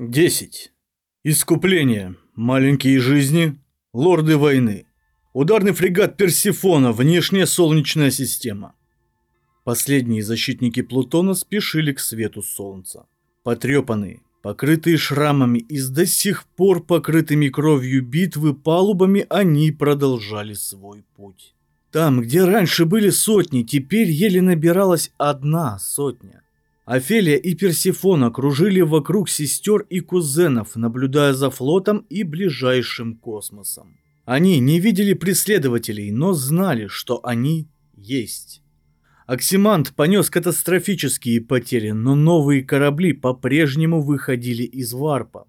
10. Искупление. Маленькие жизни. Лорды войны. Ударный фрегат Персифона. Внешняя солнечная система. Последние защитники Плутона спешили к свету солнца. Потрепанные, покрытые шрамами и с до сих пор покрытыми кровью битвы палубами, они продолжали свой путь. Там, где раньше были сотни, теперь еле набиралась одна сотня. Офелия и Персифона кружили вокруг сестер и кузенов, наблюдая за флотом и ближайшим космосом. Они не видели преследователей, но знали, что они есть. Оксимант понес катастрофические потери, но новые корабли по-прежнему выходили из варпа.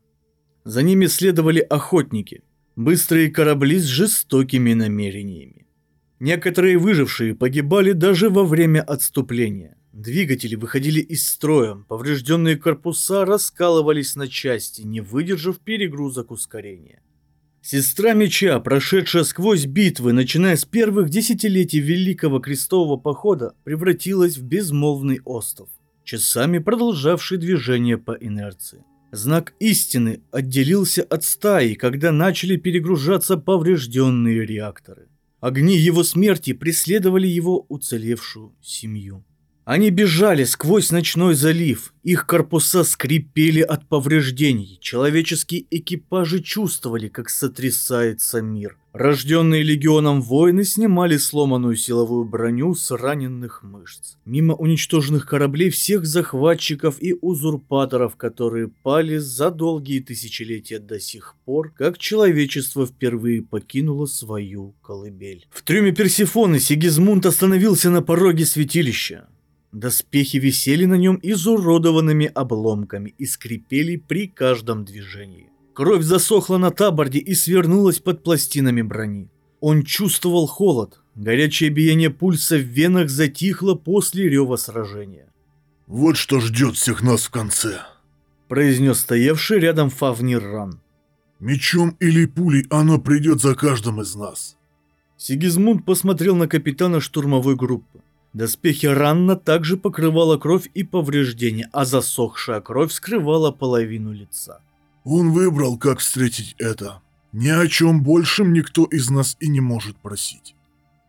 За ними следовали охотники, быстрые корабли с жестокими намерениями. Некоторые выжившие погибали даже во время отступления. Двигатели выходили из строя, поврежденные корпуса раскалывались на части, не выдержав перегрузок ускорения. Сестра меча, прошедшая сквозь битвы, начиная с первых десятилетий Великого Крестового Похода, превратилась в безмолвный остров, часами продолжавший движение по инерции. Знак истины отделился от стаи, когда начали перегружаться поврежденные реакторы. Огни его смерти преследовали его уцелевшую семью. Они бежали сквозь ночной залив, их корпуса скрипели от повреждений, человеческие экипажи чувствовали, как сотрясается мир. Рожденные легионом воины снимали сломанную силовую броню с раненых мышц. Мимо уничтоженных кораблей всех захватчиков и узурпаторов, которые пали за долгие тысячелетия до сих пор, как человечество впервые покинуло свою колыбель. В трюме Персифоны Сигизмунд остановился на пороге святилища. Доспехи висели на нем изуродованными обломками и скрипели при каждом движении. Кровь засохла на таборде и свернулась под пластинами брони. Он чувствовал холод, горячее биение пульса в венах затихло после рева сражения. «Вот что ждет всех нас в конце», – произнес стоявший рядом Фавнир Ран. «Мечом или пулей оно придет за каждым из нас». Сигизмунд посмотрел на капитана штурмовой группы. Доспехи Ранна также покрывала кровь и повреждения, а засохшая кровь скрывала половину лица. Он выбрал, как встретить это. Ни о чем большем никто из нас и не может просить.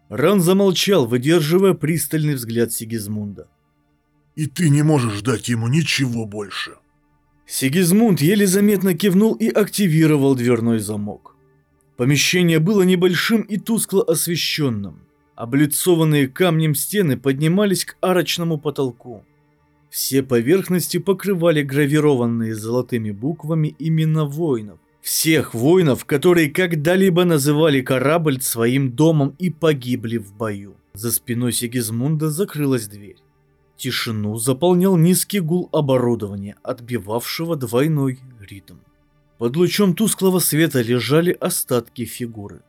Ран замолчал, выдерживая пристальный взгляд Сигизмунда. И ты не можешь дать ему ничего больше. Сигизмунд еле заметно кивнул и активировал дверной замок. Помещение было небольшим и тускло освещенным. Облицованные камнем стены поднимались к арочному потолку. Все поверхности покрывали гравированные золотыми буквами имена воинов. Всех воинов, которые когда-либо называли корабль своим домом и погибли в бою. За спиной Сигизмунда закрылась дверь. Тишину заполнял низкий гул оборудования, отбивавшего двойной ритм. Под лучом тусклого света лежали остатки фигуры.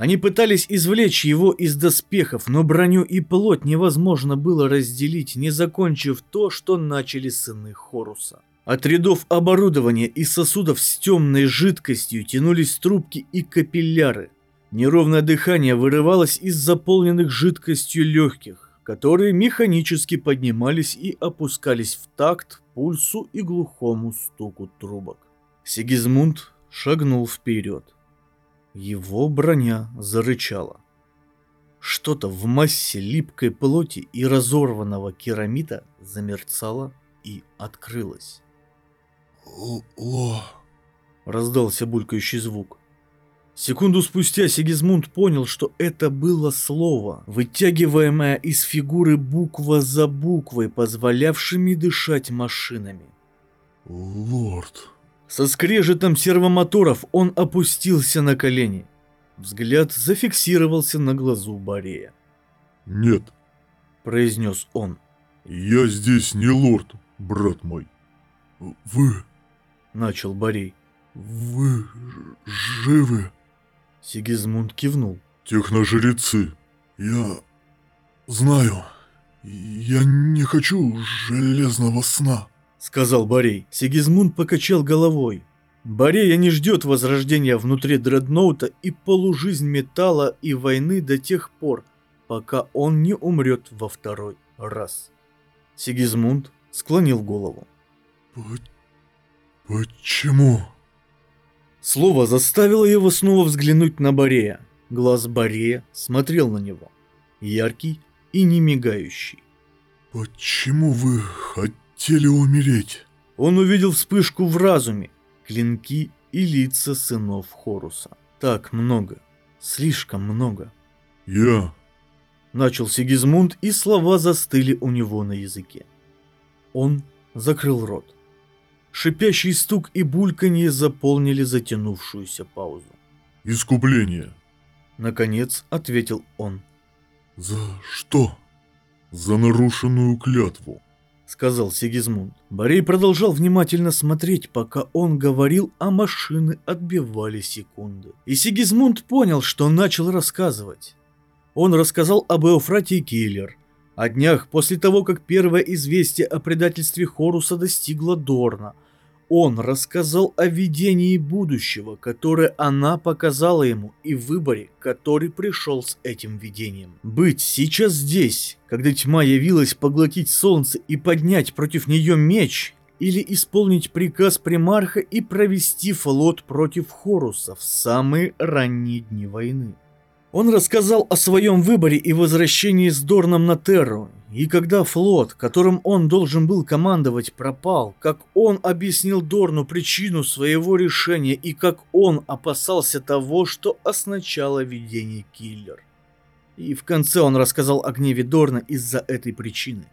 Они пытались извлечь его из доспехов, но броню и плоть невозможно было разделить, не закончив то, что начали сыны Хоруса. От рядов оборудования и сосудов с темной жидкостью тянулись трубки и капилляры. Неровное дыхание вырывалось из заполненных жидкостью легких, которые механически поднимались и опускались в такт пульсу и глухому стуку трубок. Сигизмунд шагнул вперед. Его броня зарычала. Что-то в массе липкой плоти и разорванного керамита замерцало и открылось. «Ло...» — раздался булькающий звук. Секунду спустя Сигизмунд понял, что это было слово, вытягиваемое из фигуры буква за буквой, позволявшими дышать машинами. «Лорд...» Со скрежетом сервомоторов он опустился на колени. Взгляд зафиксировался на глазу Борея. «Нет», — произнес он. «Я здесь не лорд, брат мой. Вы...» — начал Борей. «Вы живы?» Сигизмунд кивнул. «Техножрецы. Я... знаю. Я не хочу железного сна» сказал Борей. Сигизмунд покачал головой. Борея не ждет возрождения внутри дредноута и полужизнь металла и войны до тех пор, пока он не умрет во второй раз. Сигизмунд склонил голову. Почему? Слово заставило его снова взглянуть на Борея. Глаз Борея смотрел на него. Яркий и не мигающий. Почему вы хотели умереть? Он увидел вспышку в разуме, клинки и лица сынов Хоруса. Так много, слишком много. Я... Начал Сигизмунд, и слова застыли у него на языке. Он закрыл рот. Шипящий стук и бульканье заполнили затянувшуюся паузу. Искупление. Наконец ответил он. За что? За нарушенную клятву. Сказал Сигизмунд. Борей продолжал внимательно смотреть, пока он говорил, а машины отбивали секунды. И Сигизмунд понял, что начал рассказывать. Он рассказал об Эофратии Киллер, о днях после того, как первое известие о предательстве Хоруса достигло Дорна. Он рассказал о видении будущего, которое она показала ему, и выборе, который пришел с этим видением. Быть сейчас здесь, когда тьма явилась поглотить солнце и поднять против нее меч, или исполнить приказ примарха и провести флот против Хоруса в самые ранние дни войны. Он рассказал о своем выборе и возвращении с Дорном на Терру, и когда флот, которым он должен был командовать, пропал, как он объяснил Дорну причину своего решения и как он опасался того, что означало видение киллер. И в конце он рассказал о гневе Дорна из-за этой причины.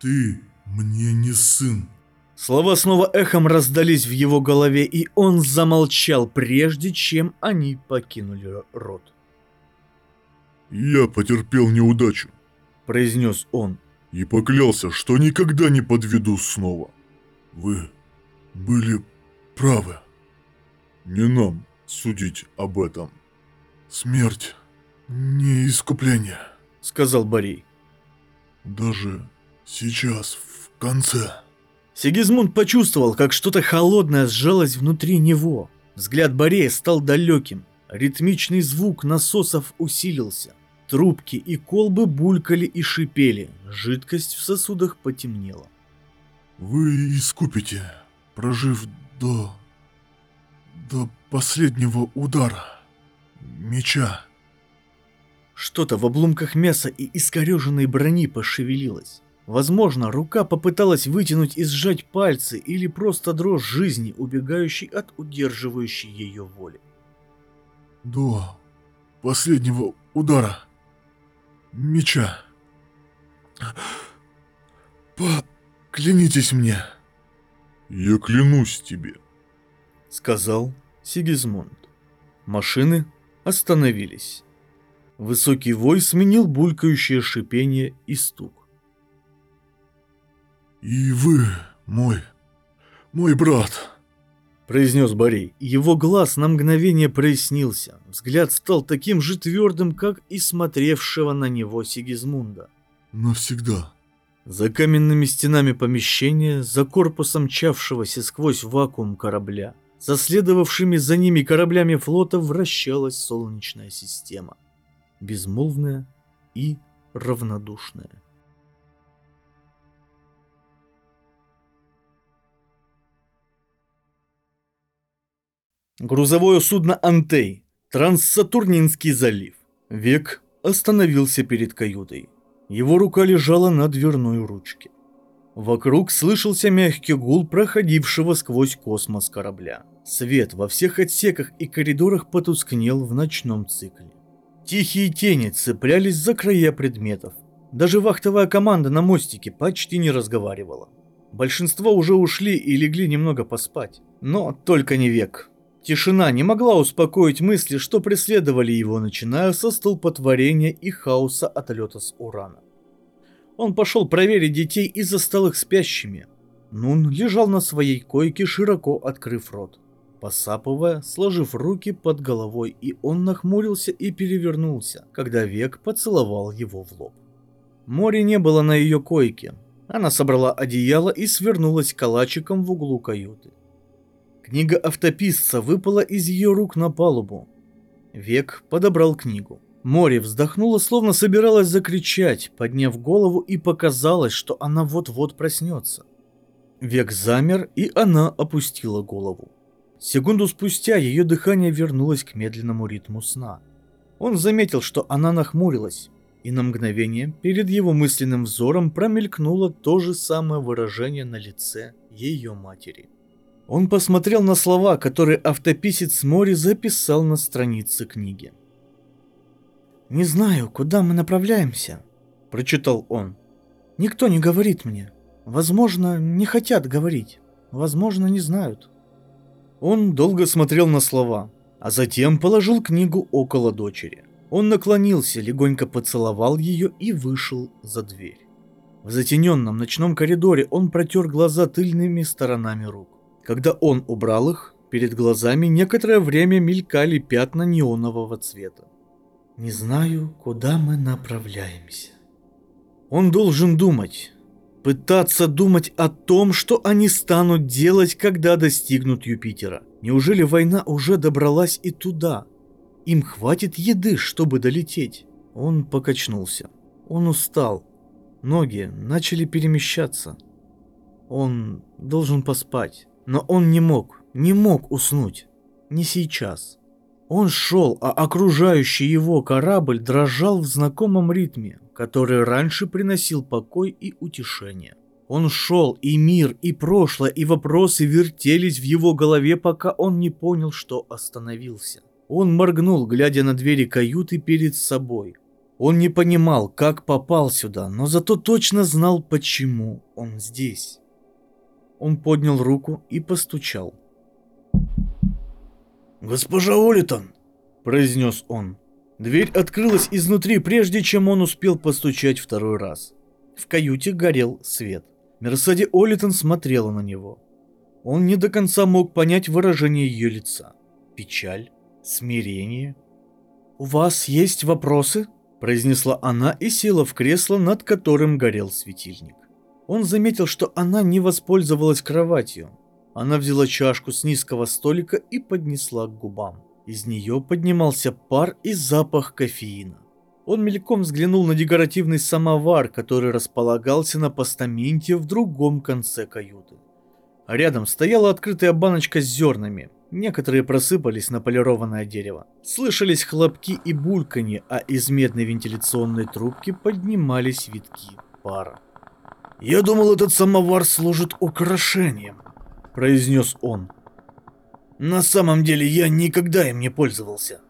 «Ты мне не сын», Слова снова эхом раздались в его голове, и он замолчал, прежде чем они покинули рот. «Я потерпел неудачу», — произнес он. «И поклялся, что никогда не подведу снова. Вы были правы. Не нам судить об этом. Смерть не искупление», — сказал Борей. «Даже сейчас, в конце». Сигизмунд почувствовал, как что-то холодное сжалось внутри него. Взгляд Борея стал далеким. Ритмичный звук насосов усилился. Трубки и колбы булькали и шипели, жидкость в сосудах потемнела. «Вы искупите, прожив до... до последнего удара. Меча». Что-то в обломках мяса и искореженной брони пошевелилось. Возможно, рука попыталась вытянуть и сжать пальцы или просто дрожь жизни, убегающей от удерживающей ее воли. «До последнего удара», меча. Поклянитесь мне. Я клянусь тебе, сказал Сигизмунд. Машины остановились. Высокий вой сменил булькающее шипение и стук. «И вы, мой, мой брат», произнес Борей. Его глаз на мгновение прояснился. Взгляд стал таким же твердым, как и смотревшего на него Сигизмунда. «Навсегда». За каменными стенами помещения, за корпусом чавшегося сквозь вакуум корабля, за следовавшими за ними кораблями флота вращалась Солнечная система. Безмолвная и равнодушная. Грузовое судно «Антей», Транссатурнинский залив. Век остановился перед каютой. Его рука лежала на дверной ручке. Вокруг слышался мягкий гул проходившего сквозь космос корабля. Свет во всех отсеках и коридорах потускнел в ночном цикле. Тихие тени цеплялись за края предметов. Даже вахтовая команда на мостике почти не разговаривала. Большинство уже ушли и легли немного поспать. Но только не век. Тишина не могла успокоить мысли, что преследовали его, начиная со столпотворения и хаоса отлета с Урана. Он пошел проверить детей и застал их спящими. Нун лежал на своей койке, широко открыв рот. Посапывая, сложив руки под головой, и он нахмурился и перевернулся, когда век поцеловал его в лоб. Море не было на ее койке. Она собрала одеяло и свернулась калачиком в углу каюты. Книга автописца выпала из ее рук на палубу. Век подобрал книгу. Море вздохнуло, словно собиралась закричать, подняв голову и показалось, что она вот-вот проснется. Век замер, и она опустила голову. Секунду спустя ее дыхание вернулось к медленному ритму сна. Он заметил, что она нахмурилась, и на мгновение перед его мысленным взором промелькнуло то же самое выражение на лице ее матери. Он посмотрел на слова, которые автописец Мори записал на странице книги. «Не знаю, куда мы направляемся», — прочитал он. «Никто не говорит мне. Возможно, не хотят говорить. Возможно, не знают». Он долго смотрел на слова, а затем положил книгу около дочери. Он наклонился, легонько поцеловал ее и вышел за дверь. В затененном ночном коридоре он протер глаза тыльными сторонами рук. Когда он убрал их, перед глазами некоторое время мелькали пятна неонового цвета. Не знаю, куда мы направляемся. Он должен думать. Пытаться думать о том, что они станут делать, когда достигнут Юпитера. Неужели война уже добралась и туда? Им хватит еды, чтобы долететь. Он покачнулся. Он устал. Ноги начали перемещаться. Он должен поспать. Но он не мог, не мог уснуть. Не сейчас. Он шел, а окружающий его корабль дрожал в знакомом ритме, который раньше приносил покой и утешение. Он шел, и мир, и прошлое, и вопросы вертелись в его голове, пока он не понял, что остановился. Он моргнул, глядя на двери каюты перед собой. Он не понимал, как попал сюда, но зато точно знал, почему он здесь. Он поднял руку и постучал. «Госпожа Олитон!» – произнес он. Дверь открылась изнутри, прежде чем он успел постучать второй раз. В каюте горел свет. Мерсади Олитон смотрела на него. Он не до конца мог понять выражение ее лица. Печаль? Смирение? «У вас есть вопросы?» – произнесла она и села в кресло, над которым горел светильник. Он заметил, что она не воспользовалась кроватью, она взяла чашку с низкого столика и поднесла к губам. Из нее поднимался пар и запах кофеина. Он мельком взглянул на декоративный самовар, который располагался на постаменте в другом конце каюты. Рядом стояла открытая баночка с зернами. Некоторые просыпались на полированное дерево. Слышались хлопки и бульканье, а из медной вентиляционной трубки поднимались витки пара. «Я думал, этот самовар служит украшением», — произнес он. «На самом деле я никогда им не пользовался».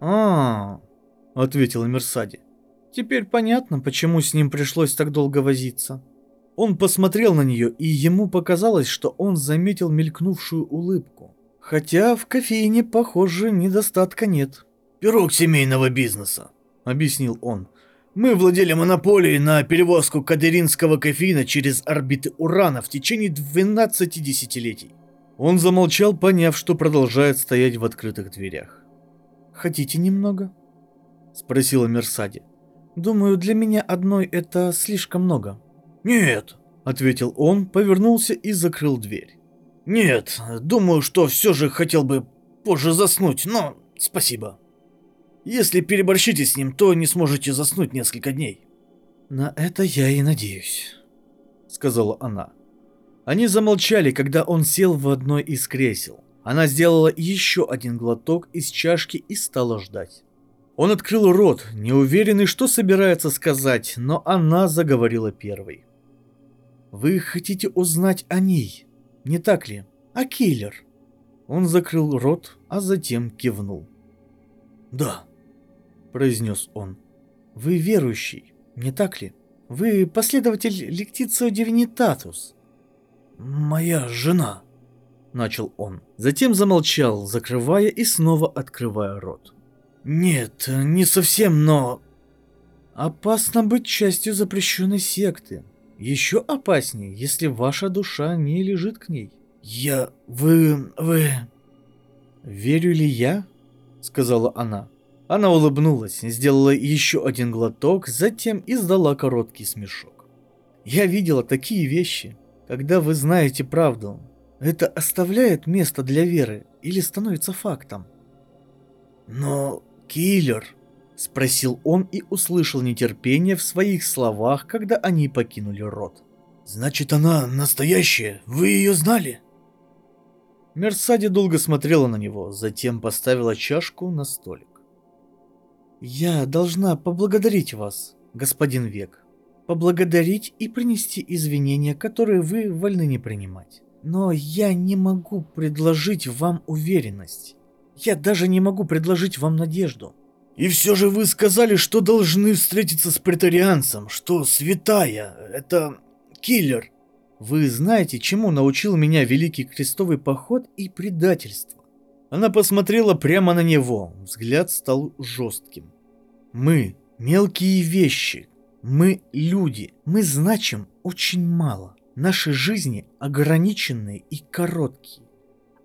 «А-а-а», ответила Мерсади. «Теперь понятно, почему с ним пришлось так долго возиться». Он посмотрел на нее, и ему показалось, что он заметил мелькнувшую улыбку. Хотя в кофейне, похоже, недостатка нет. «Пирог семейного бизнеса», — объяснил он. Мы владели монополией на перевозку кадеринского кофеина через орбиты Урана в течение 12 десятилетий. Он замолчал, поняв, что продолжает стоять в открытых дверях. «Хотите немного?» – спросила Мерсади. «Думаю, для меня одной это слишком много». «Нет», – ответил он, повернулся и закрыл дверь. «Нет, думаю, что все же хотел бы позже заснуть, но спасибо». Если переборщите с ним, то не сможете заснуть несколько дней. На это я и надеюсь, сказала она. Они замолчали, когда он сел в одно из кресел. Она сделала еще один глоток из чашки и стала ждать. Он открыл рот, неуверенный, что собирается сказать, но она заговорила первой. «Вы хотите узнать о ней, не так ли? О киллер?» Он закрыл рот, а затем кивнул. «Да», — произнес он. «Вы верующий, не так ли? Вы последователь Лектицио Дивинитатус». «Моя жена», — начал он. Затем замолчал, закрывая и снова открывая рот. «Нет, не совсем, но...» «Опасно быть частью запрещенной секты. Еще опаснее, если ваша душа не лежит к ней». «Я... вы... вы...» «Верю ли я?» — сказала она. Она улыбнулась, сделала еще один глоток, затем издала короткий смешок. Я видела такие вещи, когда вы знаете правду. Это оставляет место для веры или становится фактом? Но киллер, спросил он и услышал нетерпение в своих словах, когда они покинули рот. Значит, она настоящая? Вы ее знали? Мерсади долго смотрела на него, затем поставила чашку на столик. «Я должна поблагодарить вас, господин Век. Поблагодарить и принести извинения, которые вы вольны не принимать. Но я не могу предложить вам уверенность. Я даже не могу предложить вам надежду. И все же вы сказали, что должны встретиться с претарианцем, что святая, это киллер. Вы знаете, чему научил меня Великий Крестовый Поход и предательство? Она посмотрела прямо на него, взгляд стал жестким. Мы – мелкие вещи, мы – люди, мы значим очень мало. Наши жизни ограниченные и короткие,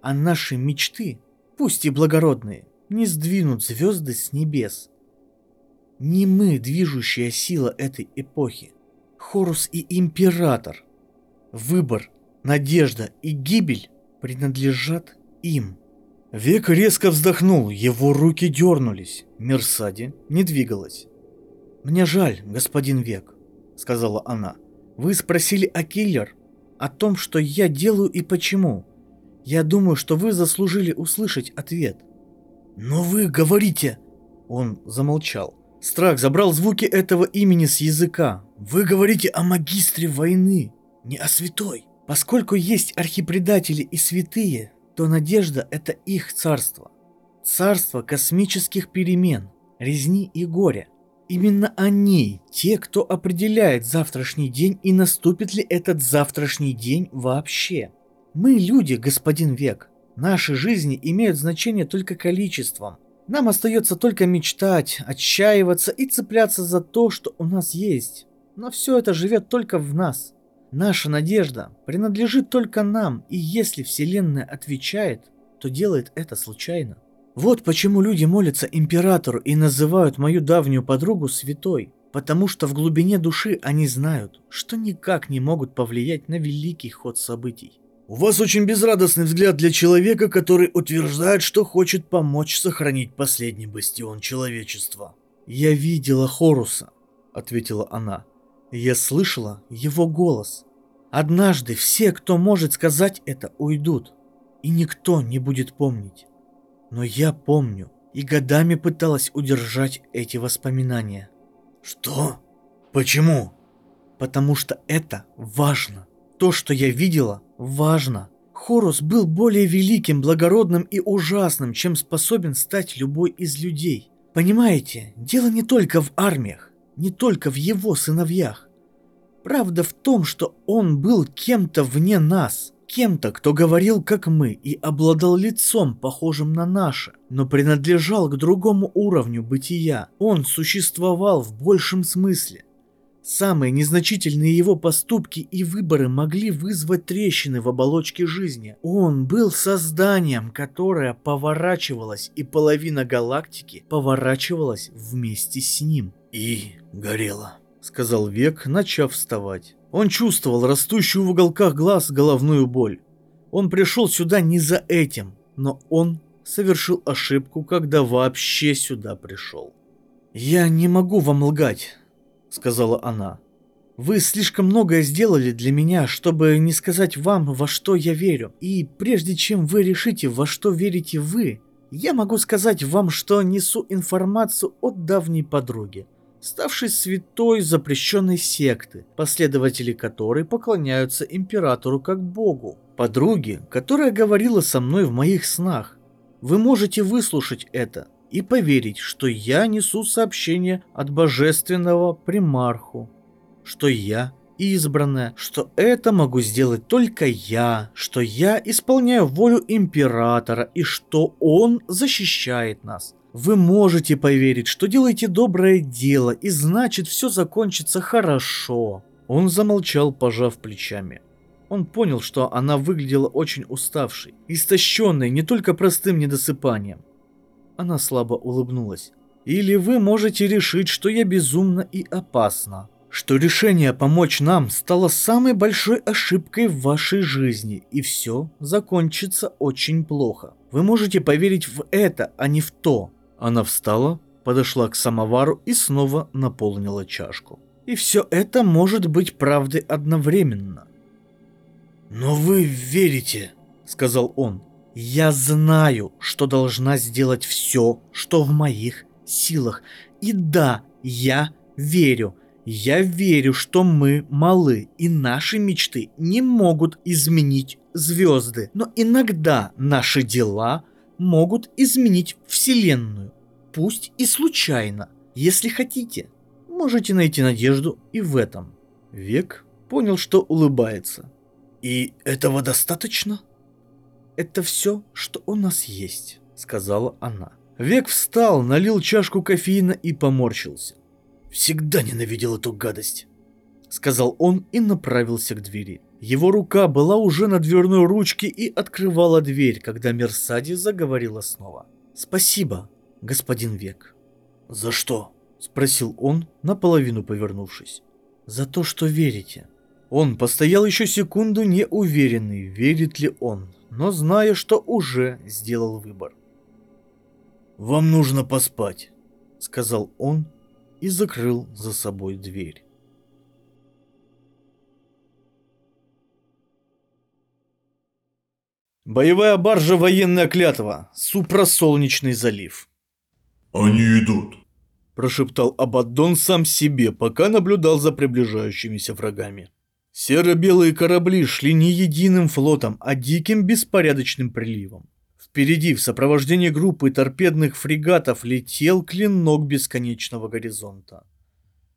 а наши мечты, пусть и благородные, не сдвинут звезды с небес. Не мы движущая сила этой эпохи. Хорус и Император – Выбор, надежда и гибель принадлежат им. Век резко вздохнул, его руки дернулись. Мерсади не двигалась. «Мне жаль, господин Век», — сказала она. «Вы спросили о киллер, о том, что я делаю и почему. Я думаю, что вы заслужили услышать ответ». «Но вы говорите...» Он замолчал. Страх забрал звуки этого имени с языка. «Вы говорите о магистре войны не о святой. Поскольку есть архипредатели и святые, то надежда – это их царство. Царство космических перемен, резни и горя. Именно они – те, кто определяет завтрашний день и наступит ли этот завтрашний день вообще. Мы люди, господин Век. Наши жизни имеют значение только количеством. Нам остается только мечтать, отчаиваться и цепляться за то, что у нас есть. Но все это живет только в нас. Наша надежда принадлежит только нам, и если Вселенная отвечает, то делает это случайно. Вот почему люди молятся императору и называют мою давнюю подругу святой, потому что в глубине души они знают, что никак не могут повлиять на великий ход событий. У вас очень безрадостный взгляд для человека, который утверждает, что хочет помочь сохранить последний бастион человечества. Я видела Хоруса, ответила она. Я слышала его голос. Однажды все, кто может сказать это, уйдут, и никто не будет помнить. Но я помню и годами пыталась удержать эти воспоминания. Что? Почему? Потому что это важно. То, что я видела, важно. Хорус был более великим, благородным и ужасным, чем способен стать любой из людей. Понимаете, дело не только в армиях не только в его сыновьях. Правда в том, что он был кем-то вне нас, кем-то, кто говорил как мы и обладал лицом, похожим на наше, но принадлежал к другому уровню бытия. Он существовал в большем смысле. Самые незначительные его поступки и выборы могли вызвать трещины в оболочке жизни. Он был созданием, которое поворачивалось, и половина галактики поворачивалась вместе с ним. «И горело», — сказал Век, начав вставать. Он чувствовал растущую в уголках глаз головную боль. Он пришел сюда не за этим, но он совершил ошибку, когда вообще сюда пришел. «Я не могу вам лгать», — сказала она. «Вы слишком многое сделали для меня, чтобы не сказать вам, во что я верю. И прежде чем вы решите, во что верите вы, я могу сказать вам, что несу информацию от давней подруги ставшей святой запрещенной секты, последователи которой поклоняются императору как богу. Подруги, которая говорила со мной в моих снах. Вы можете выслушать это и поверить, что я несу сообщение от божественного примарху, что я избранная, что это могу сделать только я, что я исполняю волю императора и что он защищает нас. Вы можете поверить, что делаете доброе дело, и значит все закончится хорошо. Он замолчал, пожав плечами. Он понял, что она выглядела очень уставшей, истощенной не только простым недосыпанием. Она слабо улыбнулась. Или вы можете решить, что я безумна и опасна. Что решение помочь нам стало самой большой ошибкой в вашей жизни, и все закончится очень плохо. Вы можете поверить в это, а не в то, она встала, подошла к самовару и снова наполнила чашку. И все это может быть правдой одновременно. «Но вы верите», — сказал он. «Я знаю, что должна сделать все, что в моих силах. И да, я верю. Я верю, что мы малы, и наши мечты не могут изменить звезды. Но иногда наши дела могут изменить Вселенную. Пусть и случайно. Если хотите, можете найти надежду и в этом. Век понял, что улыбается. И этого достаточно? Это все, что у нас есть, сказала она. Век встал, налил чашку кофеина и поморщился. Всегда ненавидел эту гадость, сказал он и направился к двери. Его рука была уже на дверной ручке и открывала дверь, когда Мерсади заговорила снова. «Спасибо, господин Век». «За что?» – спросил он, наполовину повернувшись. «За то, что верите». Он постоял еще секунду неуверенный, верит ли он, но зная, что уже сделал выбор. «Вам нужно поспать», — сказал он и закрыл за собой дверь. Боевая баржа «Военная клятва», Супросолнечный залив. «Они идут», – прошептал Абаддон сам себе, пока наблюдал за приближающимися врагами. Серо-белые корабли шли не единым флотом, а диким беспорядочным приливом. Впереди в сопровождении группы торпедных фрегатов летел клинок бесконечного горизонта.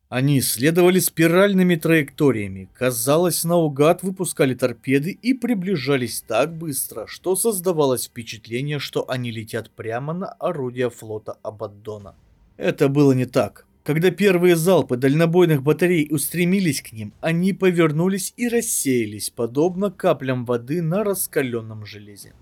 Они следовали спиральными траекториями, казалось, наугад выпускали торпеды и приближались так быстро, что создавалось впечатление, что они летят прямо на орудия флота Абаддона. Это было не так. Когда первые залпы дальнобойных батарей устремились к ним, они повернулись и рассеялись, подобно каплям воды на раскаленном железе.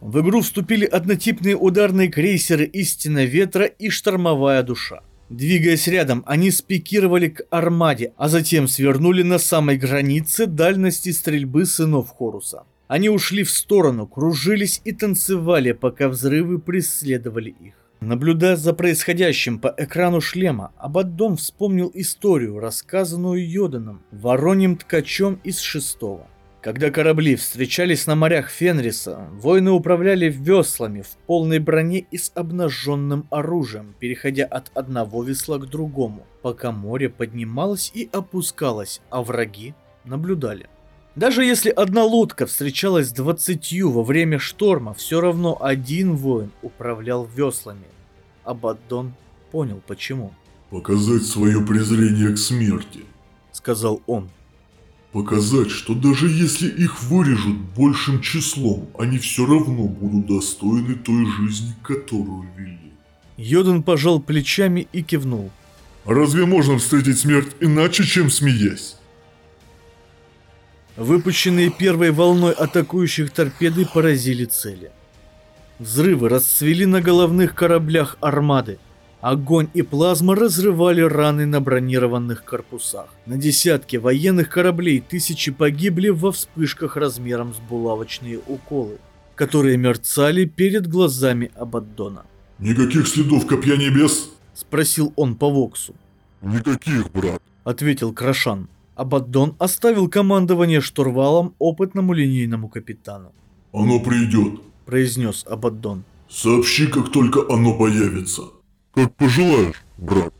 В игру вступили однотипные ударные крейсеры «Истина ветра» и «Штормовая душа». Двигаясь рядом, они спикировали к армаде, а затем свернули на самой границе дальности стрельбы сынов Хоруса. Они ушли в сторону, кружились и танцевали, пока взрывы преследовали их. Наблюдая за происходящим по экрану шлема, Абаддон вспомнил историю, рассказанную Йоданом, вороньим ткачом из шестого. Когда корабли встречались на морях Фенриса, воины управляли веслами в полной броне и с обнаженным оружием, переходя от одного весла к другому, пока море поднималось и опускалось, а враги наблюдали. Даже если одна лодка встречалась с двадцатью во время шторма, все равно один воин управлял веслами. Абаддон понял почему. «Показать свое презрение к смерти», — сказал он. Показать, что даже если их вырежут большим числом, они все равно будут достойны той жизни, которую вели. Йодан пожал плечами и кивнул. Разве можно встретить смерть иначе, чем смеясь? Выпущенные первой волной атакующих торпеды поразили цели. Взрывы расцвели на головных кораблях армады, Огонь и плазма разрывали раны на бронированных корпусах. На десятки военных кораблей тысячи погибли во вспышках размером с булавочные уколы, которые мерцали перед глазами Абаддона. «Никаких следов Копья Небес?» – спросил он по Воксу. «Никаких, брат», – ответил Крашан. Абаддон оставил командование штурвалом опытному линейному капитану. «Оно придет», – произнес Абаддон. «Сообщи, как только оно появится». Как пожелаешь, брат.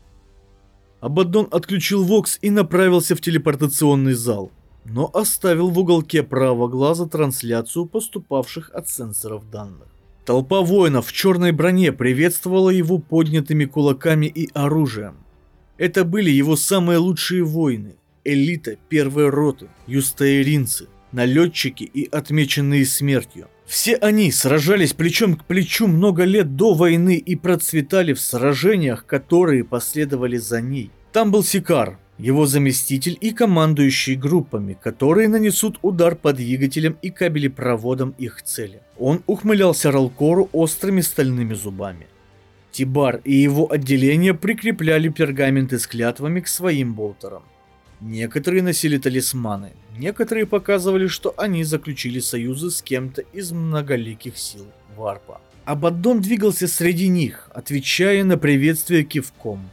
Абаддон отключил Вокс и направился в телепортационный зал, но оставил в уголке правого глаза трансляцию поступавших от сенсоров данных. Толпа воинов в черной броне приветствовала его поднятыми кулаками и оружием. Это были его самые лучшие воины, элита первой роты, юстаиринцы, налетчики и отмеченные смертью. Все они сражались плечом к плечу много лет до войны и процветали в сражениях, которые последовали за ней. Там был Сикар, его заместитель и командующий группами, которые нанесут удар по двигателям и кабелепроводам их цели. Он ухмылялся Ралкору острыми стальными зубами. Тибар и его отделение прикрепляли пергаменты с клятвами к своим болтерам. Некоторые носили талисманы, некоторые показывали, что они заключили союзы с кем-то из многоликих сил Варпа. Абаддон двигался среди них, отвечая на приветствие кивком.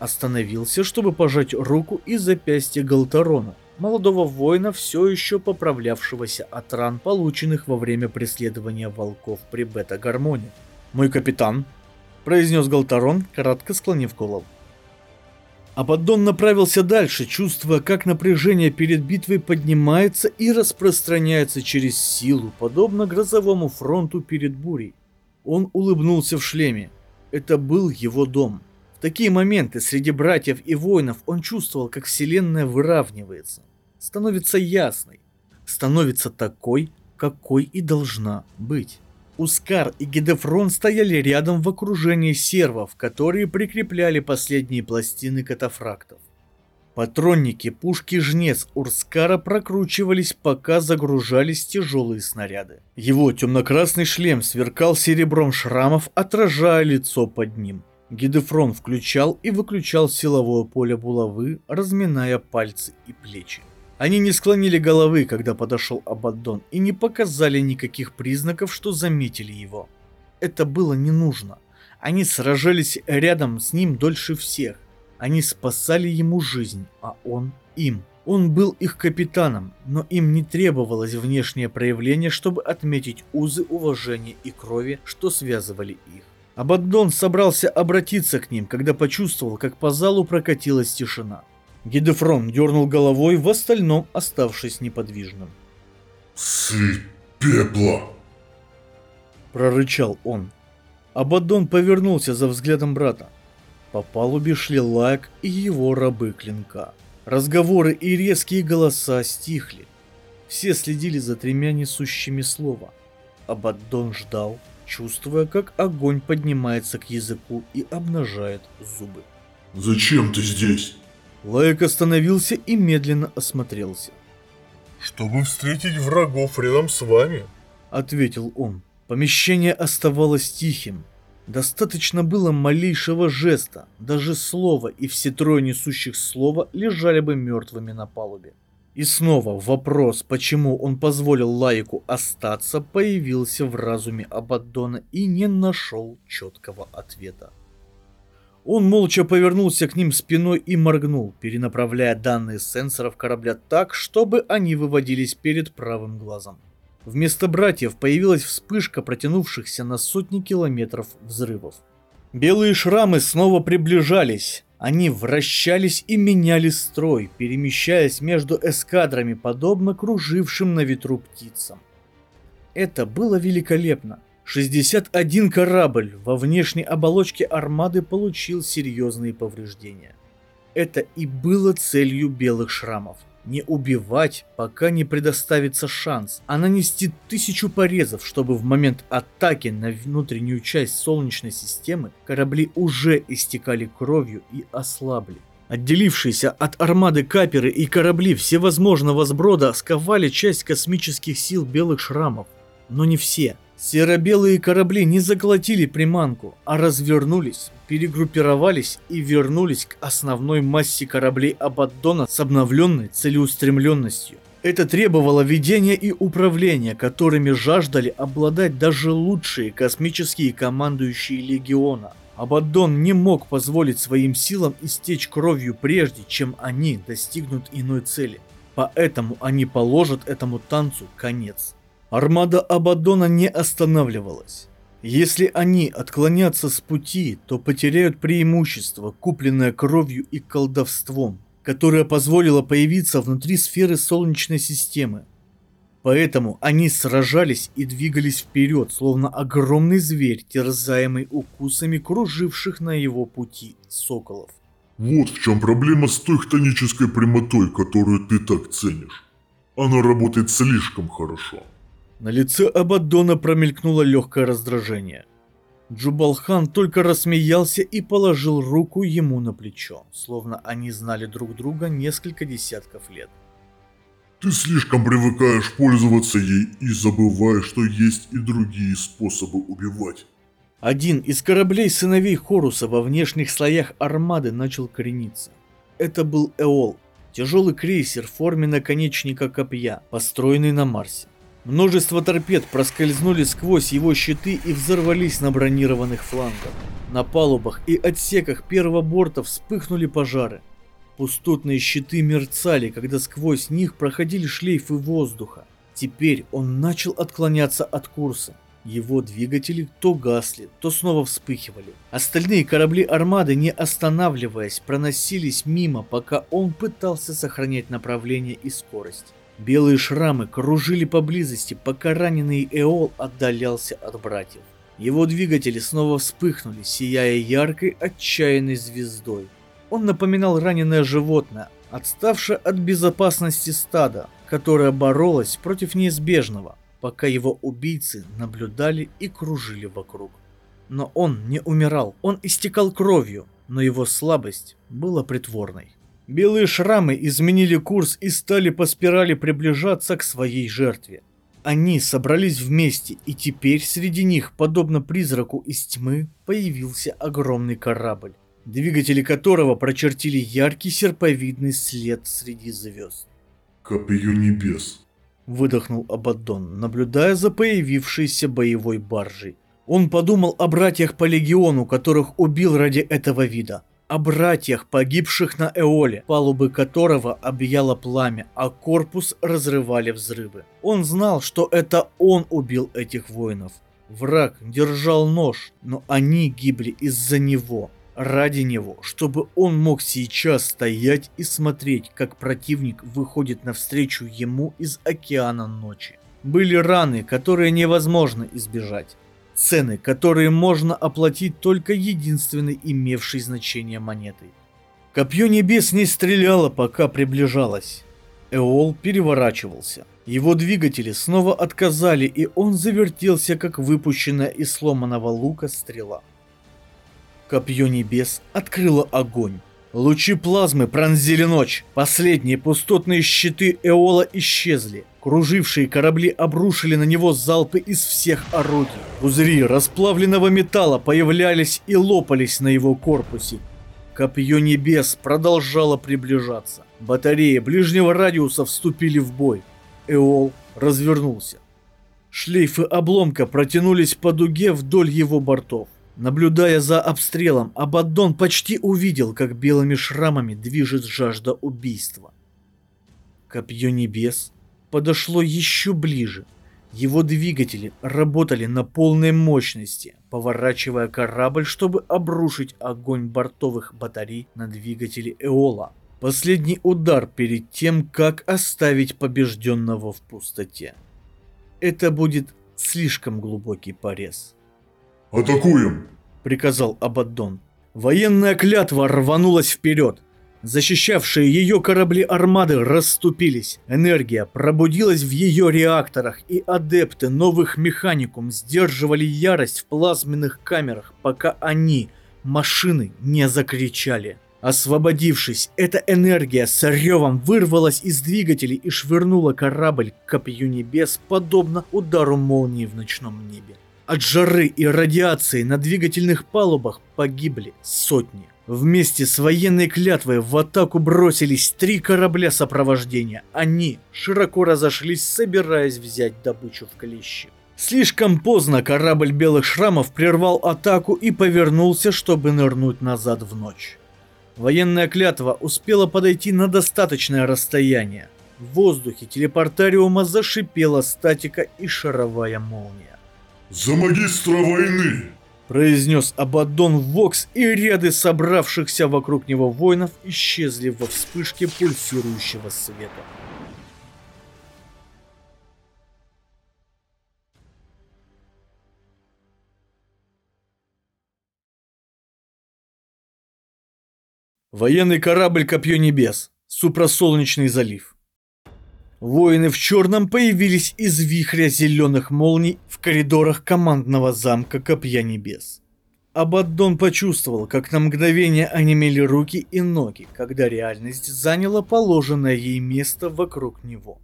Остановился, чтобы пожать руку и запястье Галтарона, молодого воина, все еще поправлявшегося от ран, полученных во время преследования волков при бета-гармоне. «Мой капитан», — произнес Галтарон, кратко склонив голову. Абаддон направился дальше, чувствуя, как напряжение перед битвой поднимается и распространяется через силу, подобно грозовому фронту перед бурей. Он улыбнулся в шлеме. Это был его дом. В такие моменты среди братьев и воинов он чувствовал, как вселенная выравнивается, становится ясной, становится такой, какой и должна быть. Ускар и Гедефрон стояли рядом в окружении сервов, которые прикрепляли последние пластины катафрактов. Патронники пушки Жнец Урскара прокручивались, пока загружались тяжелые снаряды. Его темно-красный шлем сверкал серебром шрамов, отражая лицо под ним. Гидефрон включал и выключал силовое поле булавы, разминая пальцы и плечи. Они не склонили головы, когда подошел Абаддон, и не показали никаких признаков, что заметили его. Это было не нужно. Они сражались рядом с ним дольше всех. Они спасали ему жизнь, а он им. Он был их капитаном, но им не требовалось внешнее проявление, чтобы отметить узы уважения и крови, что связывали их. Абаддон собрался обратиться к ним, когда почувствовал, как по залу прокатилась тишина. Гидефрон дернул головой, в остальном оставшись неподвижным. «Сыпь пепла!» Прорычал он. Абаддон повернулся за взглядом брата. По палубе шли Лайк и его рабы клинка. Разговоры и резкие голоса стихли. Все следили за тремя несущими слова. Абаддон ждал, чувствуя, как огонь поднимается к языку и обнажает зубы. «Зачем ты здесь?» Лайк остановился и медленно осмотрелся. «Чтобы встретить врагов рядом с вами», — ответил он. Помещение оставалось тихим. Достаточно было малейшего жеста, даже слова, и все трое несущих слова лежали бы мертвыми на палубе. И снова вопрос, почему он позволил Лайку остаться, появился в разуме Абаддона и не нашел четкого ответа. Он молча повернулся к ним спиной и моргнул, перенаправляя данные сенсоров корабля так, чтобы они выводились перед правым глазом. Вместо братьев появилась вспышка протянувшихся на сотни километров взрывов. Белые шрамы снова приближались. Они вращались и меняли строй, перемещаясь между эскадрами, подобно кружившим на ветру птицам. Это было великолепно. 61 корабль во внешней оболочке армады получил серьезные повреждения. Это и было целью белых шрамов. Не убивать, пока не предоставится шанс, а нанести тысячу порезов, чтобы в момент атаки на внутреннюю часть Солнечной системы корабли уже истекали кровью и ослабли. Отделившиеся от армады каперы и корабли всевозможного сброда сковали часть космических сил белых шрамов, но не все – Серо-белые корабли не заглотили приманку, а развернулись, перегруппировались и вернулись к основной массе кораблей Абаддона с обновленной целеустремленностью. Это требовало ведения и управления, которыми жаждали обладать даже лучшие космические командующие Легиона. Абаддон не мог позволить своим силам истечь кровью прежде, чем они достигнут иной цели. Поэтому они положат этому танцу конец. Армада Абадона не останавливалась. Если они отклонятся с пути, то потеряют преимущество, купленное кровью и колдовством, которое позволило появиться внутри сферы Солнечной системы. Поэтому они сражались и двигались вперед, словно огромный зверь, терзаемый укусами круживших на его пути соколов. Вот в чем проблема с той хтонической прямотой, которую ты так ценишь. Она работает слишком хорошо. На лице Абаддона промелькнуло легкое раздражение. Джубалхан только рассмеялся и положил руку ему на плечо, словно они знали друг друга несколько десятков лет. Ты слишком привыкаешь пользоваться ей и забываешь, что есть и другие способы убивать. Один из кораблей сыновей Хоруса во внешних слоях армады начал корениться. Это был Эол, тяжелый крейсер в форме наконечника копья, построенный на Марсе. Множество торпед проскользнули сквозь его щиты и взорвались на бронированных флангах. На палубах и отсеках первого борта вспыхнули пожары. Пустотные щиты мерцали, когда сквозь них проходили шлейфы воздуха. Теперь он начал отклоняться от курса. Его двигатели то гасли, то снова вспыхивали. Остальные корабли армады, не останавливаясь, проносились мимо, пока он пытался сохранять направление и скорость. Белые шрамы кружили поблизости, пока раненый Эол отдалялся от братьев. Его двигатели снова вспыхнули, сияя яркой, отчаянной звездой. Он напоминал раненое животное, отставшее от безопасности стада, которое боролось против неизбежного, пока его убийцы наблюдали и кружили вокруг. Но он не умирал, он истекал кровью, но его слабость была притворной. Белые шрамы изменили курс и стали по спирали приближаться к своей жертве. Они собрались вместе, и теперь среди них, подобно призраку из тьмы, появился огромный корабль, двигатели которого прочертили яркий серповидный след среди звезд. Копье небес. Выдохнул Абаддон, наблюдая за появившейся боевой баржей. Он подумал о братьях по легиону, которых убил ради этого вида о братьях, погибших на Эоле, палубы которого объяло пламя, а корпус разрывали взрывы. Он знал, что это он убил этих воинов. Враг держал нож, но они гибли из-за него, ради него, чтобы он мог сейчас стоять и смотреть, как противник выходит навстречу ему из океана ночи. Были раны, которые невозможно избежать цены, которые можно оплатить только единственной имевшей значение монетой. Копье небес не стреляло, пока приближалось. Эол переворачивался. Его двигатели снова отказали, и он завертелся, как выпущенная из сломанного лука стрела. Копье небес открыло огонь. Лучи плазмы пронзили ночь. Последние пустотные щиты Эола исчезли. Кружившие корабли обрушили на него залпы из всех орудий. Пузыри расплавленного металла появлялись и лопались на его корпусе. Копье небес продолжало приближаться. Батареи ближнего радиуса вступили в бой. Эол развернулся. Шлейфы обломка протянулись по дуге вдоль его бортов. Наблюдая за обстрелом, Абаддон почти увидел, как белыми шрамами движет жажда убийства. Копье небес подошло еще ближе. Его двигатели работали на полной мощности, поворачивая корабль, чтобы обрушить огонь бортовых батарей на двигатели Эола. Последний удар перед тем, как оставить побежденного в пустоте. Это будет слишком глубокий порез. «Атакуем!» — приказал Абаддон. Военная клятва рванулась вперед. Защищавшие ее корабли армады расступились. Энергия пробудилась в ее реакторах, и адепты новых механикум сдерживали ярость в плазменных камерах, пока они, машины, не закричали. Освободившись, эта энергия с ревом вырвалась из двигателей и швырнула корабль к копью небес, подобно удару молнии в ночном небе. От жары и радиации на двигательных палубах погибли сотни. Вместе с военной клятвой в атаку бросились три корабля сопровождения. Они широко разошлись, собираясь взять добычу в клещи. Слишком поздно корабль Белых Шрамов прервал атаку и повернулся, чтобы нырнуть назад в ночь. Военная клятва успела подойти на достаточное расстояние. В воздухе телепортариума зашипела статика и шаровая молния. «За магистра войны!» произнес Абаддон Вокс, и ряды собравшихся вокруг него воинов исчезли во вспышке пульсирующего света. Военный корабль Копье Небес. Супросолнечный залив. Воины в черном появились из вихря зеленых молний в коридорах командного замка Копья Небес. Абаддон почувствовал, как на мгновение онемели руки и ноги, когда реальность заняла положенное ей место вокруг него.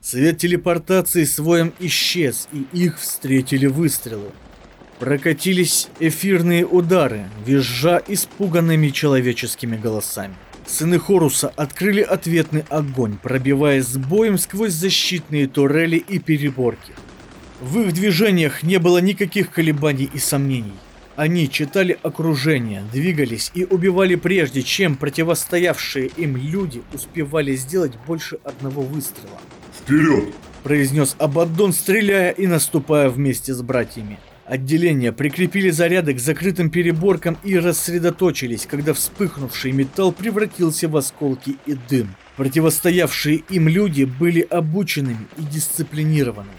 Свет телепортации своем исчез, и их встретили выстрелы. Прокатились эфирные удары, визжа испуганными человеческими голосами. Сыны Хоруса открыли ответный огонь, пробиваясь с боем сквозь защитные турели и переборки. В их движениях не было никаких колебаний и сомнений. Они читали окружение, двигались и убивали прежде, чем противостоявшие им люди успевали сделать больше одного выстрела. Вперед! произнес Абаддон, стреляя и наступая вместе с братьями. Отделения прикрепили заряды к закрытым переборкам и рассредоточились, когда вспыхнувший металл превратился в осколки и дым. Противостоявшие им люди были обученными и дисциплинированными,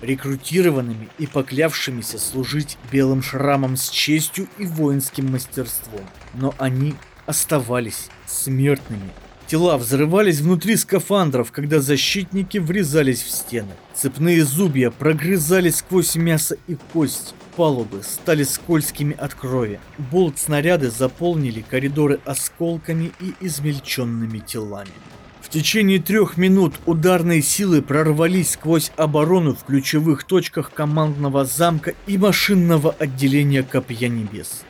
рекрутированными и поклявшимися служить белым шрамом с честью и воинским мастерством. Но они оставались смертными Тела взрывались внутри скафандров, когда защитники врезались в стены. Цепные зубья прогрызались сквозь мясо и кость. Палубы стали скользкими от крови. Болт-снаряды заполнили коридоры осколками и измельченными телами. В течение трех минут ударные силы прорвались сквозь оборону в ключевых точках командного замка и машинного отделения Копья Небес.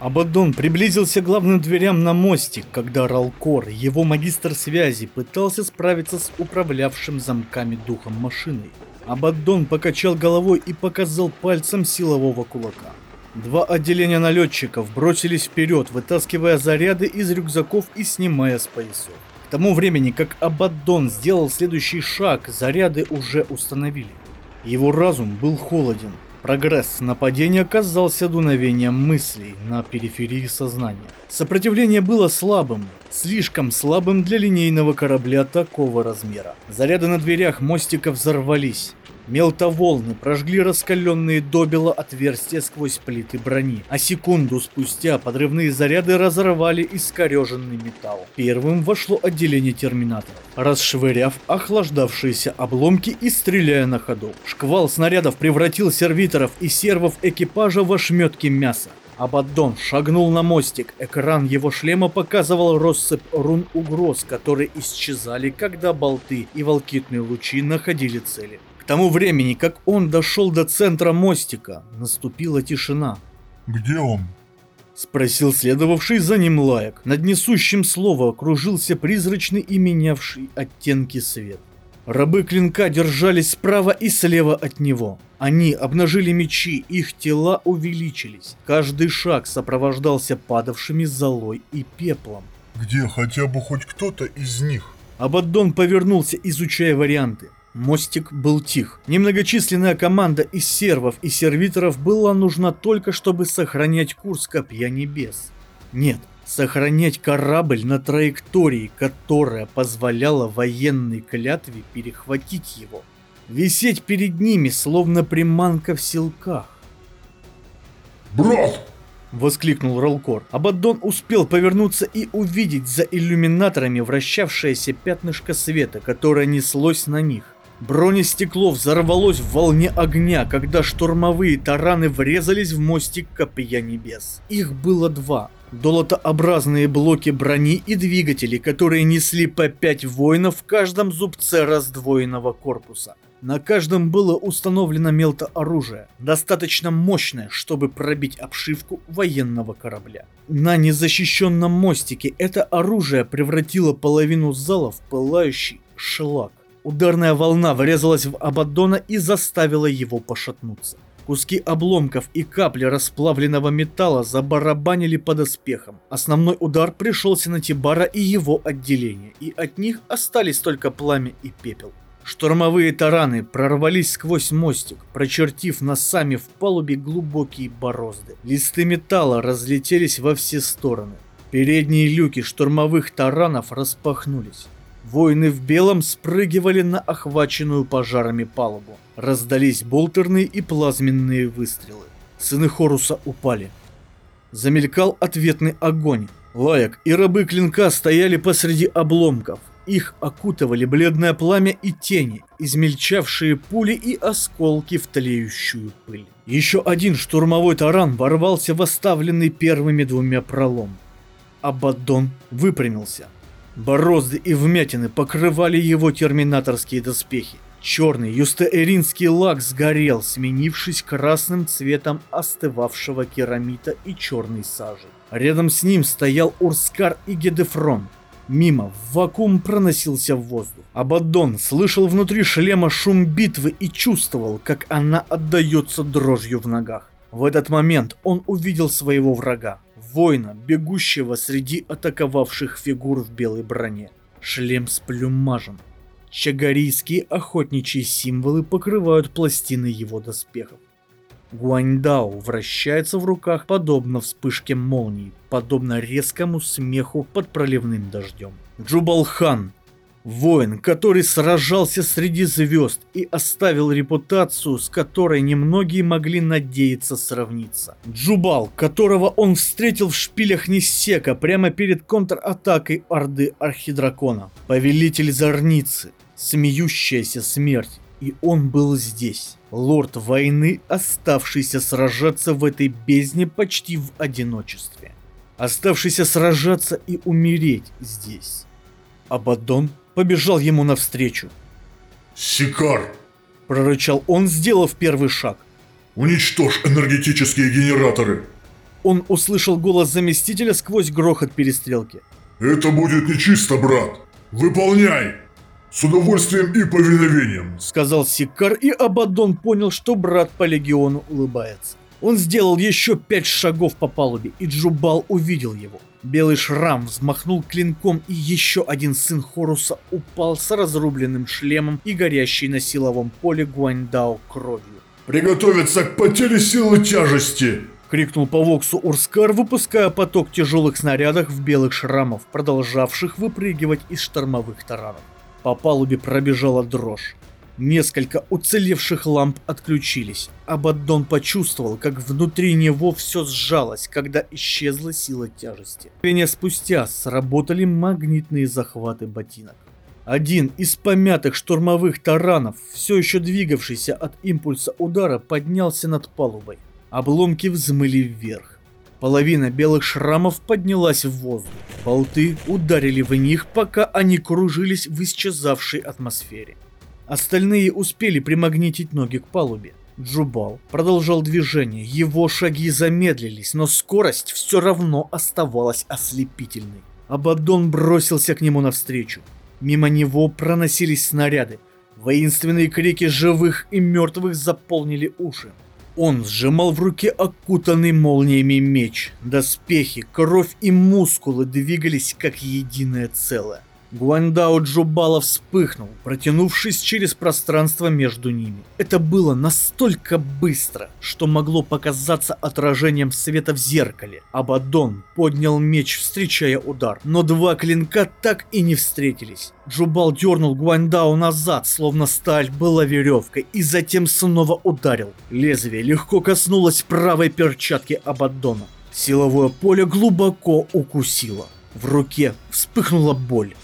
Абаддон приблизился к главным дверям на мостик, когда Ралкор, его магистр связи, пытался справиться с управлявшим замками духом машиной. Абаддон покачал головой и показал пальцем силового кулака. Два отделения налетчиков бросились вперед, вытаскивая заряды из рюкзаков и снимая с поясов. К тому времени, как Абаддон сделал следующий шаг, заряды уже установили. Его разум был холоден, Прогресс нападения оказался дуновением мыслей на периферии сознания. Сопротивление было слабым, слишком слабым для линейного корабля такого размера. Заряды на дверях мостика взорвались. Мелтоволны прожгли раскаленные добело отверстия сквозь плиты брони, а секунду спустя подрывные заряды разорвали искореженный металл. Первым вошло отделение терминаторов, расшвыряв охлаждавшиеся обломки и стреляя на ходу. Шквал снарядов превратил сервиторов и сервов экипажа в ошметки мяса. Абаддон шагнул на мостик. Экран его шлема показывал россыпь рун угроз, которые исчезали, когда болты и волкитные лучи находили цели тому времени, как он дошел до центра мостика, наступила тишина. «Где он?» Спросил следовавший за ним лаек. Над несущим слово окружился призрачный и менявший оттенки свет. Рабы клинка держались справа и слева от него. Они обнажили мечи, их тела увеличились. Каждый шаг сопровождался падавшими золой и пеплом. «Где хотя бы хоть кто-то из них?» Абаддон повернулся, изучая варианты. Мостик был тих. Немногочисленная команда из сервов и сервиторов была нужна только, чтобы сохранять курс Копья Небес. Нет, сохранять корабль на траектории, которая позволяла военной клятве перехватить его. Висеть перед ними, словно приманка в силках. «Брат!» — воскликнул Ролкор. Абаддон успел повернуться и увидеть за иллюминаторами вращавшееся пятнышко света, которое неслось на них. Бронестекло взорвалось в волне огня, когда штурмовые тараны врезались в мостик Копья Небес. Их было два. Долотообразные блоки брони и двигатели, которые несли по пять воинов в каждом зубце раздвоенного корпуса. На каждом было установлено мелтооружие, достаточно мощное, чтобы пробить обшивку военного корабля. На незащищенном мостике это оружие превратило половину зала в пылающий шлак. Ударная волна врезалась в Абаддона и заставила его пошатнуться. Куски обломков и капли расплавленного металла забарабанили по доспехам. Основной удар пришелся на Тибара и его отделение, и от них остались только пламя и пепел. Штурмовые тараны прорвались сквозь мостик, прочертив носами в палубе глубокие борозды. Листы металла разлетелись во все стороны. Передние люки штурмовых таранов распахнулись. Воины в белом спрыгивали на охваченную пожарами палубу. Раздались болтерные и плазменные выстрелы. Сыны Хоруса упали. Замелькал ответный огонь. Лаек и рабы клинка стояли посреди обломков. Их окутывали бледное пламя и тени, измельчавшие пули и осколки в тлеющую пыль. Еще один штурмовой таран ворвался в оставленный первыми двумя пролом. Абаддон выпрямился. Борозды и вмятины покрывали его терминаторские доспехи. Черный юстеэринский лак сгорел, сменившись красным цветом остывавшего керамита и черной сажи. Рядом с ним стоял Урскар и Гедефрон. Мимо в вакуум проносился в воздух. Абаддон слышал внутри шлема шум битвы и чувствовал, как она отдается дрожью в ногах. В этот момент он увидел своего врага, воина, бегущего среди атаковавших фигур в белой броне. Шлем с плюмажем. Чагарийские охотничьи символы покрывают пластины его доспехов. Гуаньдао вращается в руках подобно вспышке молнии, подобно резкому смеху под проливным дождем. Джубалхан Воин, который сражался среди звезд и оставил репутацию, с которой немногие могли надеяться сравниться. Джубал, которого он встретил в шпилях Ниссека прямо перед контратакой Орды Архидракона. Повелитель Зорницы, смеющаяся смерть. И он был здесь. Лорд войны, оставшийся сражаться в этой бездне почти в одиночестве. Оставшийся сражаться и умереть здесь. Абаддон побежал ему навстречу. «Сикар!» – прорычал он, сделав первый шаг. «Уничтожь энергетические генераторы!» Он услышал голос заместителя сквозь грохот перестрелки. «Это будет нечисто, брат! Выполняй!» «С удовольствием и повиновением», — сказал Сикар, и Абадон понял, что брат по легиону улыбается. Он сделал еще пять шагов по палубе, и Джубал увидел его. Белый шрам взмахнул клинком, и еще один сын Хоруса упал с разрубленным шлемом и горящей на силовом поле Гуаньдао кровью. «Приготовиться к потере силы тяжести!» — крикнул по Воксу Урскар, выпуская поток тяжелых снарядов в белых шрамов, продолжавших выпрыгивать из штормовых таранов. По палубе пробежала дрожь. Несколько уцелевших ламп отключились. Абаддон почувствовал, как внутри него все сжалось, когда исчезла сила тяжести. Мгновение спустя сработали магнитные захваты ботинок. Один из помятых штурмовых таранов, все еще двигавшийся от импульса удара, поднялся над палубой. Обломки взмыли вверх. Половина белых шрамов поднялась в воздух. Болты ударили в них, пока они кружились в исчезавшей атмосфере. Остальные успели примагнитить ноги к палубе. Джубал продолжал движение, его шаги замедлились, но скорость все равно оставалась ослепительной. Абаддон бросился к нему навстречу. Мимо него проносились снаряды. Воинственные крики живых и мертвых заполнили уши. Он сжимал в руке окутанный молниями меч. Доспехи, кровь и мускулы двигались как единое целое. Гуандао Джубала вспыхнул, протянувшись через пространство между ними. Это было настолько быстро, что могло показаться отражением света в зеркале. Абадон поднял меч, встречая удар, но два клинка так и не встретились. Джубал дернул Гуандао назад, словно сталь была веревкой, и затем снова ударил. Лезвие легко коснулось правой перчатки Абаддона. Силовое поле глубоко укусило. В руке вспыхнула боль.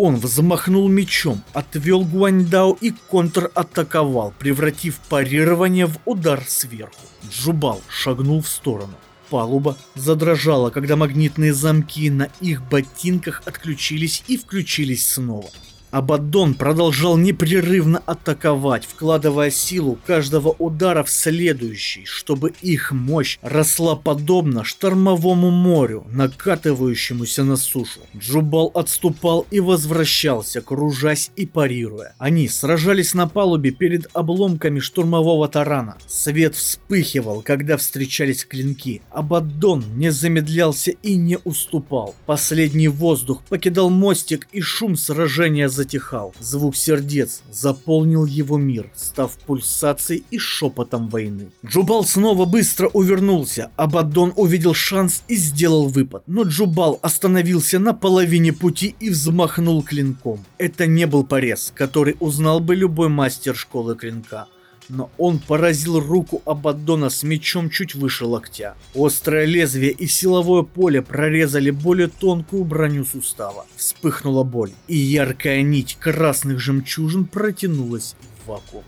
Он взмахнул мечом, отвел Гуаньдао и контратаковал, превратив парирование в удар сверху. Джубал шагнул в сторону. Палуба задрожала, когда магнитные замки на их ботинках отключились и включились снова. Абаддон продолжал непрерывно атаковать, вкладывая силу каждого удара в следующий, чтобы их мощь росла подобно штормовому морю, накатывающемуся на сушу. Джубал отступал и возвращался, кружась и парируя. Они сражались на палубе перед обломками штурмового тарана. Свет вспыхивал, когда встречались клинки. Абаддон не замедлялся и не уступал. Последний воздух покидал мостик и шум сражения затихал. Звук сердец заполнил его мир, став пульсацией и шепотом войны. Джубал снова быстро увернулся. Абаддон увидел шанс и сделал выпад. Но Джубал остановился на половине пути и взмахнул клинком. Это не был порез, который узнал бы любой мастер школы клинка но он поразил руку Абаддона с мечом чуть выше локтя. Острое лезвие и силовое поле прорезали более тонкую броню сустава. Вспыхнула боль, и яркая нить красных жемчужин протянулась в вакуум.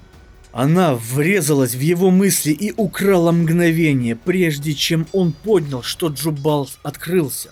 Она врезалась в его мысли и украла мгновение, прежде чем он понял, что Джубал открылся.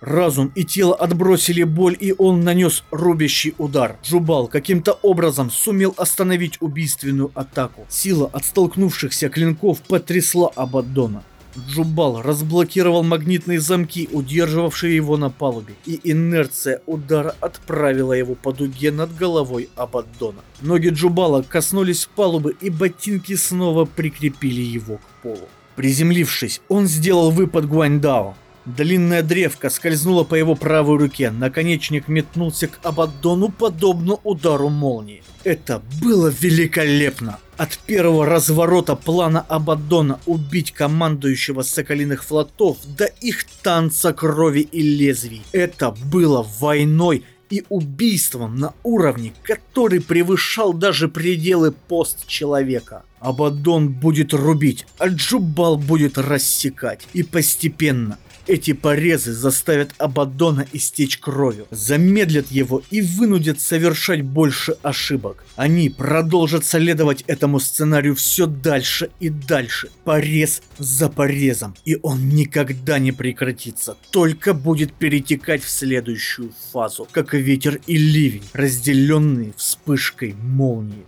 Разум и тело отбросили боль, и он нанес рубящий удар. Джубал каким-то образом сумел остановить убийственную атаку. Сила от столкнувшихся клинков потрясла Абаддона. Джубал разблокировал магнитные замки, удерживавшие его на палубе, и инерция удара отправила его по дуге над головой Абаддона. Ноги Джубала коснулись палубы, и ботинки снова прикрепили его к полу. Приземлившись, он сделал выпад Гуаньдао. Длинная древка скользнула по его правой руке, наконечник метнулся к Абаддону подобно удару молнии. Это было великолепно! От первого разворота плана Абаддона убить командующего Соколиных флотов до их танца крови и лезвий. Это было войной и убийством на уровне, который превышал даже пределы пост человека. Абаддон будет рубить, а Джубал будет рассекать. И постепенно эти порезы заставят Абаддона истечь кровью, замедлят его и вынудят совершать больше ошибок. Они продолжат следовать этому сценарию все дальше и дальше, порез за порезом, и он никогда не прекратится, только будет перетекать в следующую фазу, как ветер и ливень, разделенные вспышкой молнии.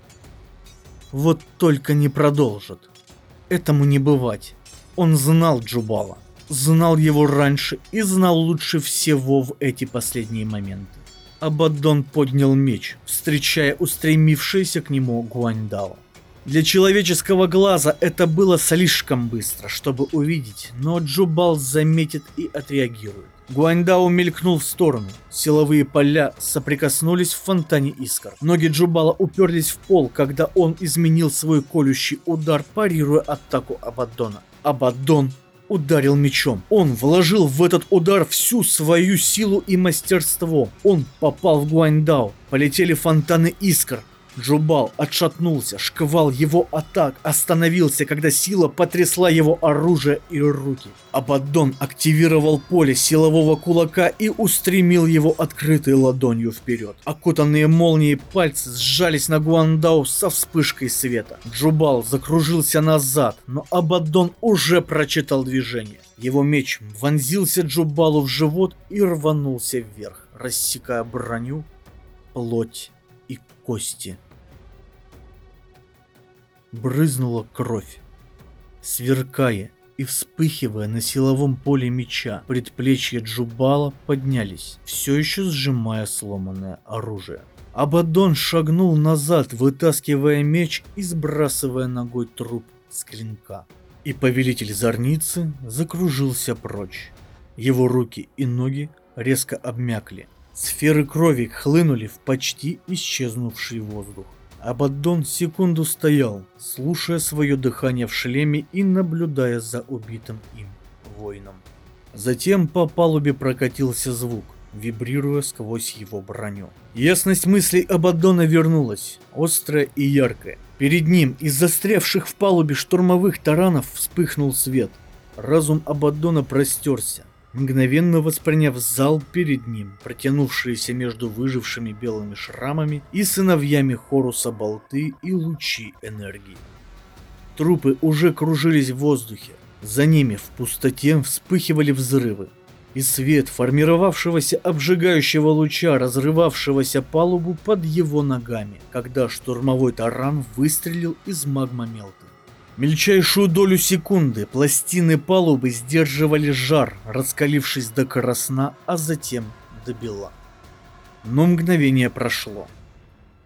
Вот только не продолжит. Этому не бывать. Он знал Джубала знал его раньше и знал лучше всего в эти последние моменты. Абаддон поднял меч, встречая устремившееся к нему Гуаньдао. Для человеческого глаза это было слишком быстро, чтобы увидеть, но Джубал заметит и отреагирует. Гуаньдао мелькнул в сторону. Силовые поля соприкоснулись в фонтане искр. Ноги Джубала уперлись в пол, когда он изменил свой колющий удар, парируя атаку Абаддона. Абаддон ударил мечом. Он вложил в этот удар всю свою силу и мастерство. Он попал в Гуаньдао. Полетели фонтаны искр. Джубал отшатнулся, шквал его атак остановился, когда сила потрясла его оружие и руки. Абаддон активировал поле силового кулака и устремил его открытой ладонью вперед. Окутанные молнией пальцы сжались на Гуандау со вспышкой света. Джубал закружился назад, но Абаддон уже прочитал движение. Его меч вонзился Джубалу в живот и рванулся вверх, рассекая броню, плоть и кости. Брызнула кровь. Сверкая и вспыхивая на силовом поле меча, предплечья Джубала поднялись, все еще сжимая сломанное оружие. Абадон шагнул назад, вытаскивая меч и сбрасывая ногой труп с клинка. И повелитель Зорницы закружился прочь. Его руки и ноги резко обмякли. Сферы крови хлынули в почти исчезнувший воздух. Абаддон секунду стоял, слушая свое дыхание в шлеме и наблюдая за убитым им воином. Затем по палубе прокатился звук, вибрируя сквозь его броню. Ясность мыслей Абаддона вернулась, острая и яркая. Перед ним из застрявших в палубе штурмовых таранов вспыхнул свет. Разум Абаддона простерся мгновенно восприняв зал перед ним, протянувшиеся между выжившими белыми шрамами и сыновьями Хоруса болты и лучи энергии. Трупы уже кружились в воздухе, за ними в пустоте вспыхивали взрывы, и свет формировавшегося обжигающего луча, разрывавшегося палубу под его ногами, когда штурмовой таран выстрелил из магмомелта. Мельчайшую долю секунды пластины палубы сдерживали жар, раскалившись до красна, а затем до бела. Но мгновение прошло.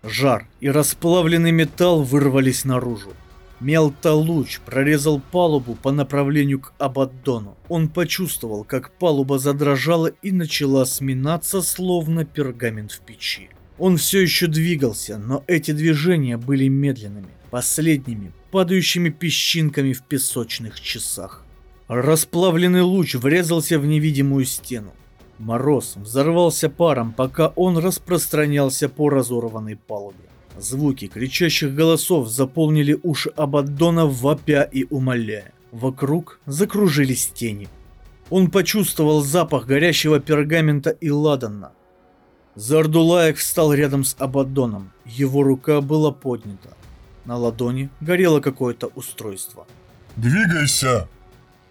Жар и расплавленный металл вырвались наружу. Мелтолуч прорезал палубу по направлению к Абаддону. Он почувствовал, как палуба задрожала и начала сминаться, словно пергамент в печи. Он все еще двигался, но эти движения были медленными, последними, падающими песчинками в песочных часах. Расплавленный луч врезался в невидимую стену. Мороз взорвался паром, пока он распространялся по разорванной палубе. Звуки кричащих голосов заполнили уши Абаддона, вопя и умоляя. Вокруг закружились тени. Он почувствовал запах горящего пергамента и ладана. Зардулаек встал рядом с Абаддоном. Его рука была поднята. На ладони горело какое-то устройство. «Двигайся!»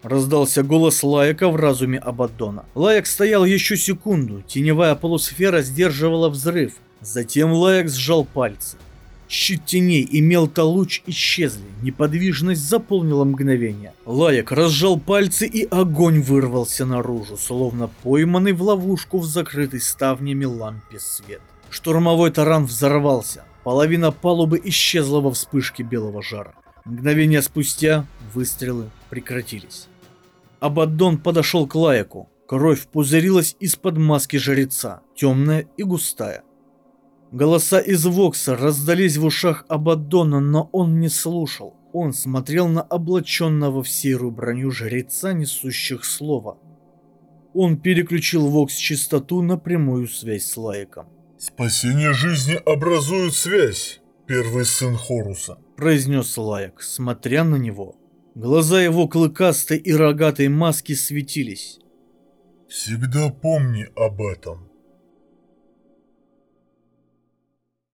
Раздался голос Лаяка в разуме Абаддона. Лаяк стоял еще секунду, теневая полусфера сдерживала взрыв. Затем Лаяк сжал пальцы. Щит теней и мелтолуч исчезли, неподвижность заполнила мгновение. Лаяк разжал пальцы и огонь вырвался наружу, словно пойманный в ловушку в закрытой ставнями лампе свет. Штурмовой таран взорвался, половина палубы исчезла во вспышке белого жара. Мгновение спустя Выстрелы прекратились. Абаддон подошел к Лаяку. Кровь пузырилась из-под маски жреца, темная и густая. Голоса из Вокса раздались в ушах Абаддона, но он не слушал. Он смотрел на облаченного в серую броню жреца, несущих слова. Он переключил Вокс-частоту на прямую связь с Лаиком. «Спасение жизни образует связь, первый сын Хоруса», произнес Лаек, смотря на него. Глаза его клыкастой и рогатой маски светились. «Всегда помни об этом».